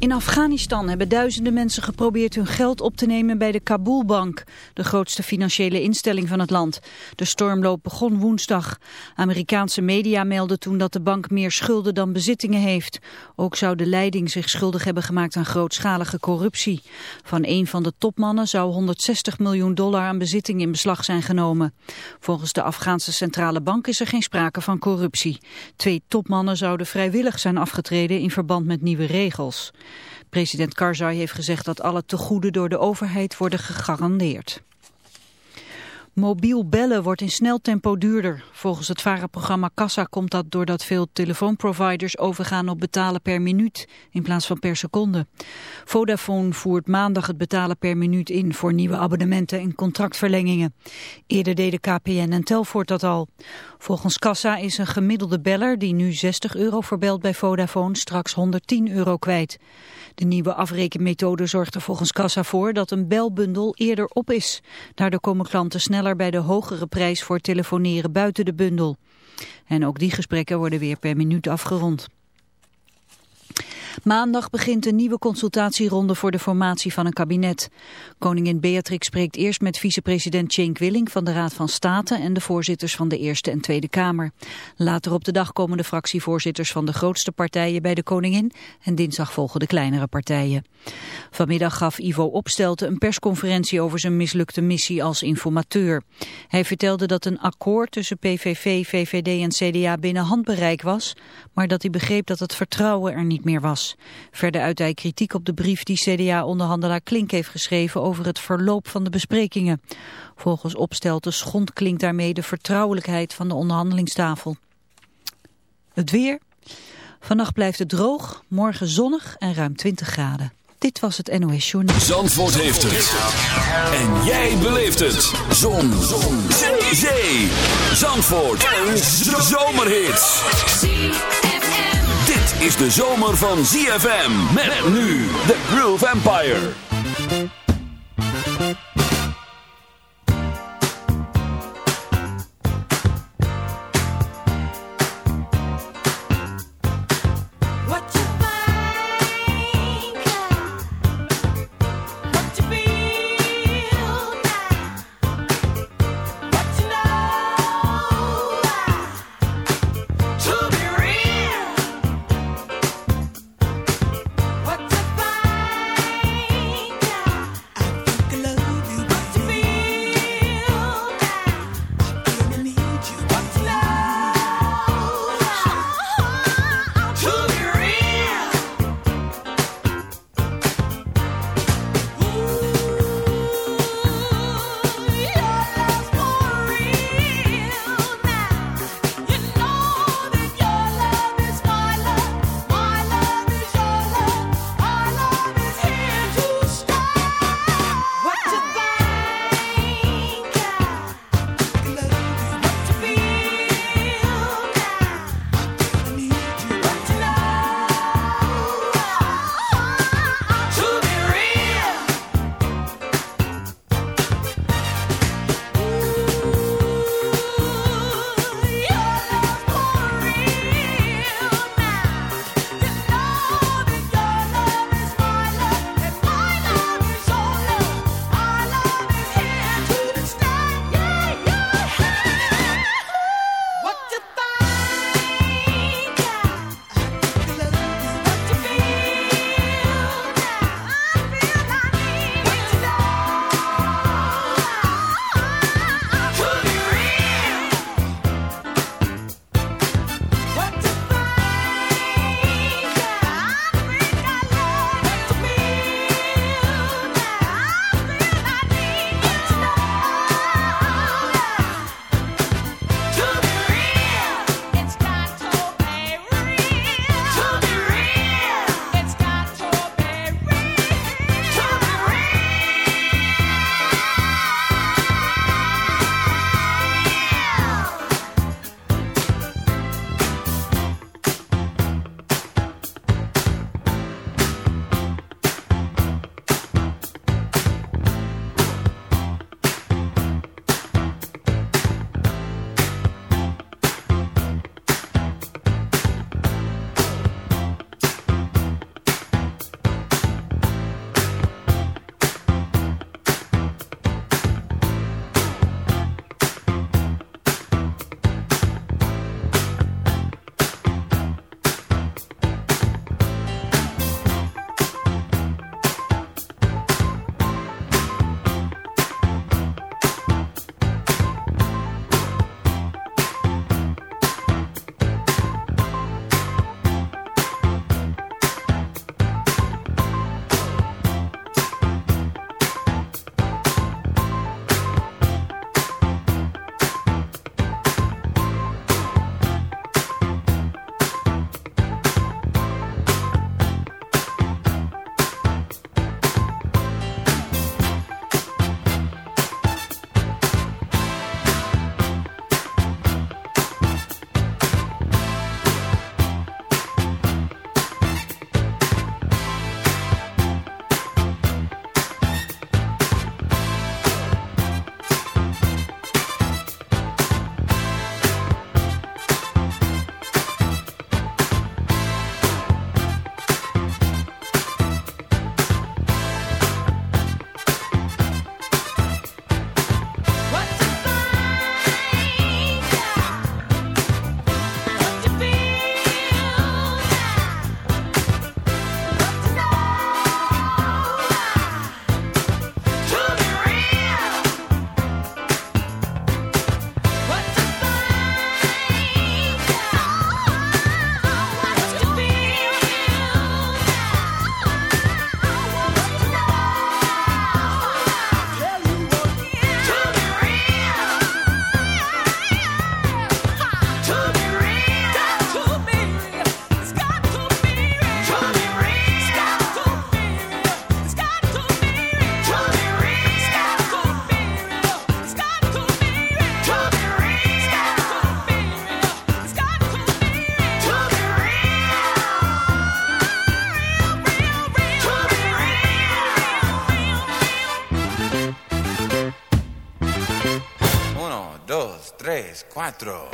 In Afghanistan hebben duizenden mensen geprobeerd hun geld op te nemen bij de Kabulbank, de grootste financiële instelling van het land. De stormloop begon woensdag. Amerikaanse media melden toen dat de bank meer schulden dan bezittingen heeft. Ook zou de leiding zich schuldig hebben gemaakt aan grootschalige corruptie. Van een van de topmannen zou 160 miljoen dollar aan bezittingen in beslag zijn genomen. Volgens de Afghaanse centrale bank is er geen sprake van corruptie. Twee topmannen zouden vrijwillig zijn afgetreden in verband met nieuwe regels. President Karzai heeft gezegd dat alle tegoeden door de overheid worden gegarandeerd. Mobiel bellen wordt in snel tempo duurder. Volgens het VARA-programma Kassa komt dat doordat veel telefoonproviders overgaan op betalen per minuut in plaats van per seconde. Vodafone voert maandag het betalen per minuut in voor nieuwe abonnementen en contractverlengingen. Eerder deden KPN en Telfort dat al. Volgens Kassa is een gemiddelde beller die nu 60 euro verbelt bij Vodafone straks 110 euro kwijt. De nieuwe afrekenmethode zorgt er volgens Kassa voor dat een belbundel eerder op is. Daardoor komen klanten sneller bij de hogere prijs voor telefoneren buiten de bundel. En ook die gesprekken worden weer per minuut afgerond. Maandag begint een nieuwe consultatieronde voor de formatie van een kabinet. Koningin Beatrix spreekt eerst met vicepresident Cenk Willing van de Raad van State en de voorzitters van de Eerste en Tweede Kamer. Later op de dag komen de fractievoorzitters van de grootste partijen bij de koningin en dinsdag volgen de kleinere partijen. Vanmiddag gaf Ivo Opstelten een persconferentie over zijn mislukte missie als informateur. Hij vertelde dat een akkoord tussen PVV, VVD en CDA binnen handbereik was, maar dat hij begreep dat het vertrouwen er niet meer was. Verder uit hij kritiek op de brief die CDA-onderhandelaar Klink heeft geschreven over het verloop van de besprekingen. Volgens Opstelten schond Klink daarmee de vertrouwelijkheid van de onderhandelingstafel. Het weer. Vannacht blijft het droog, morgen zonnig en ruim 20 graden. Dit was het NOS Journaal. Zandvoort heeft het. En jij beleeft het. Zon. Zon. Zee. Zandvoort. Zomerhit. Is de zomer van ZFM. Met nu de Groove Empire. tres, cuatro.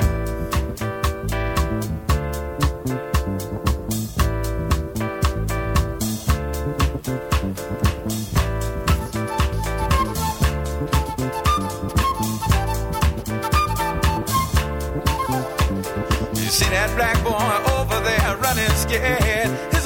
You see that black boy over there running scared. His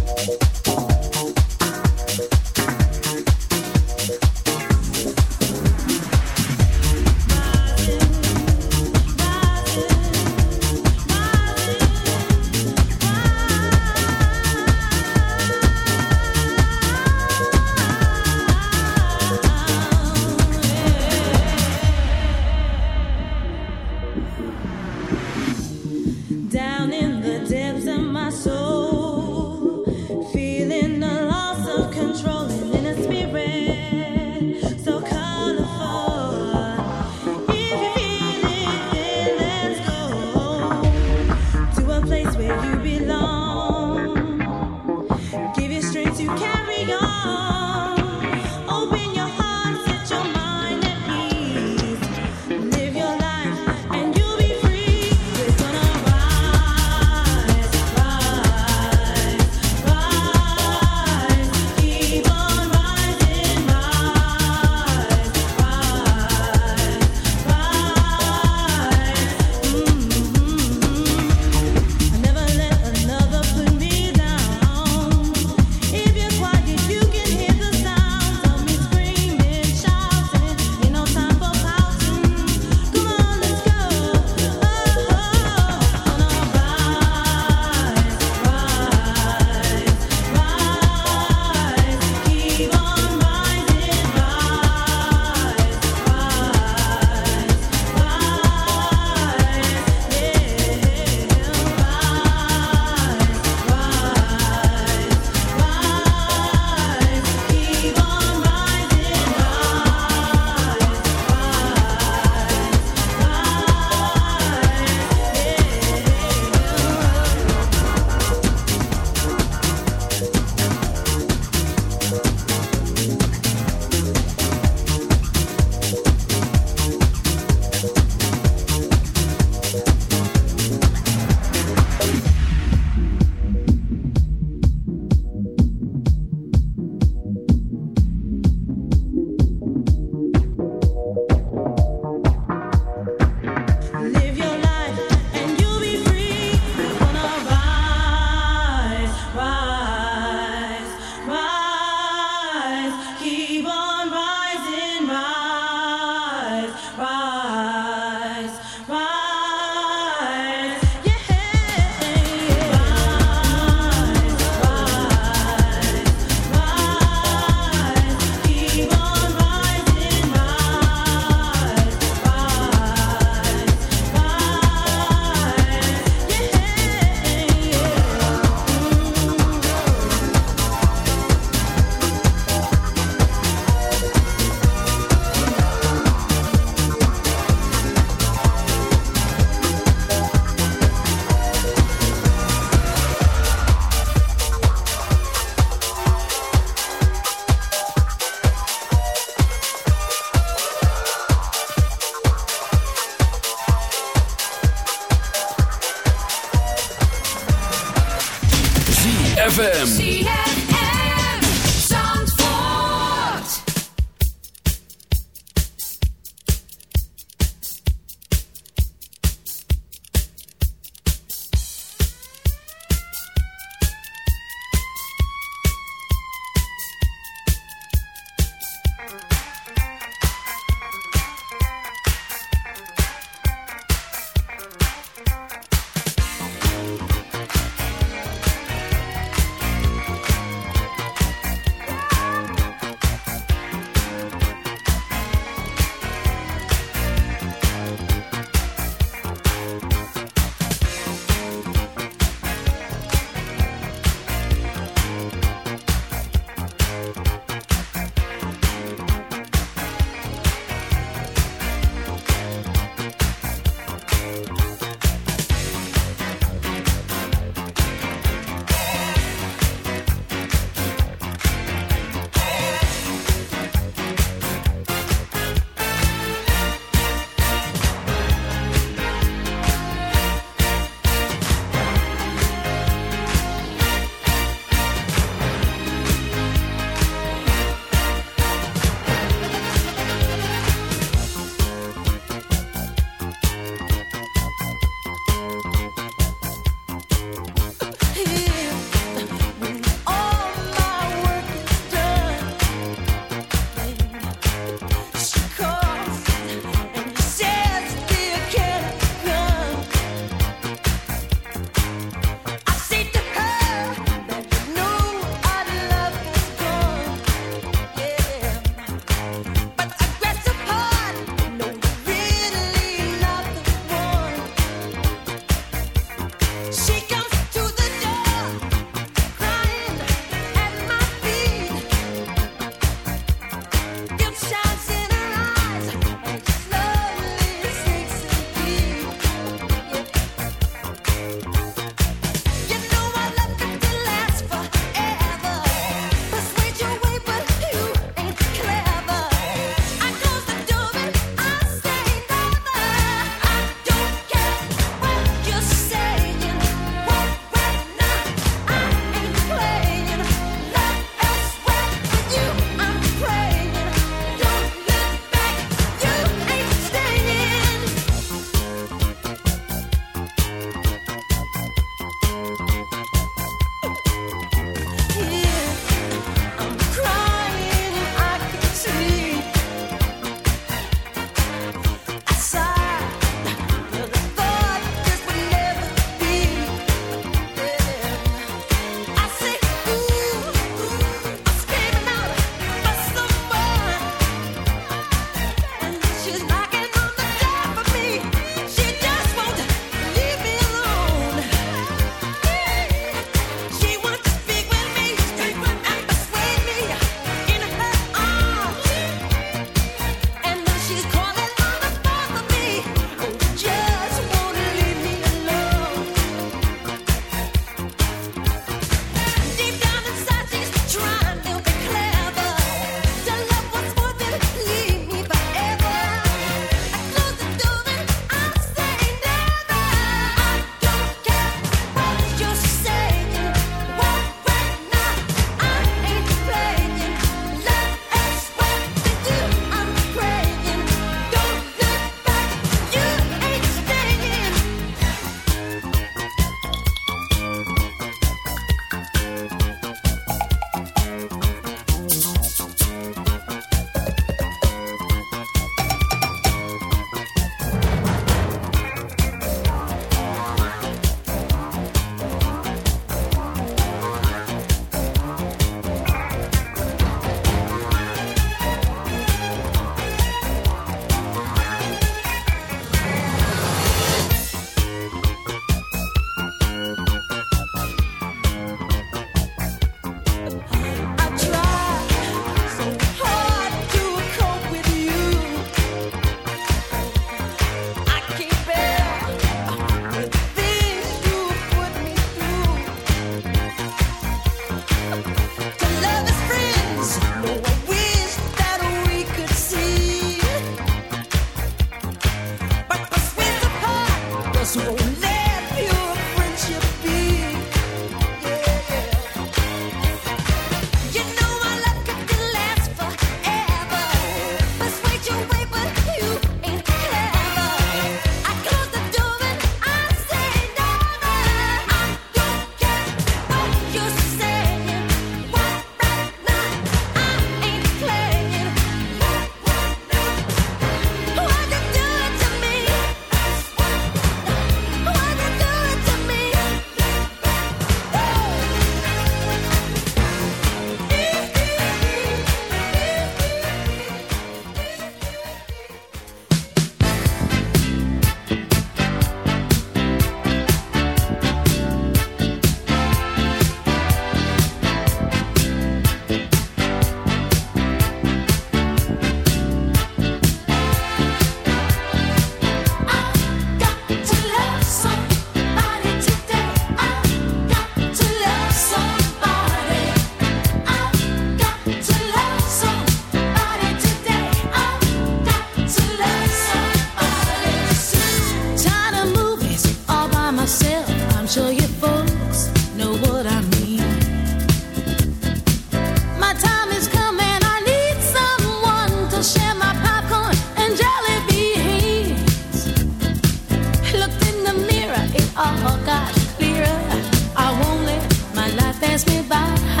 ZFM.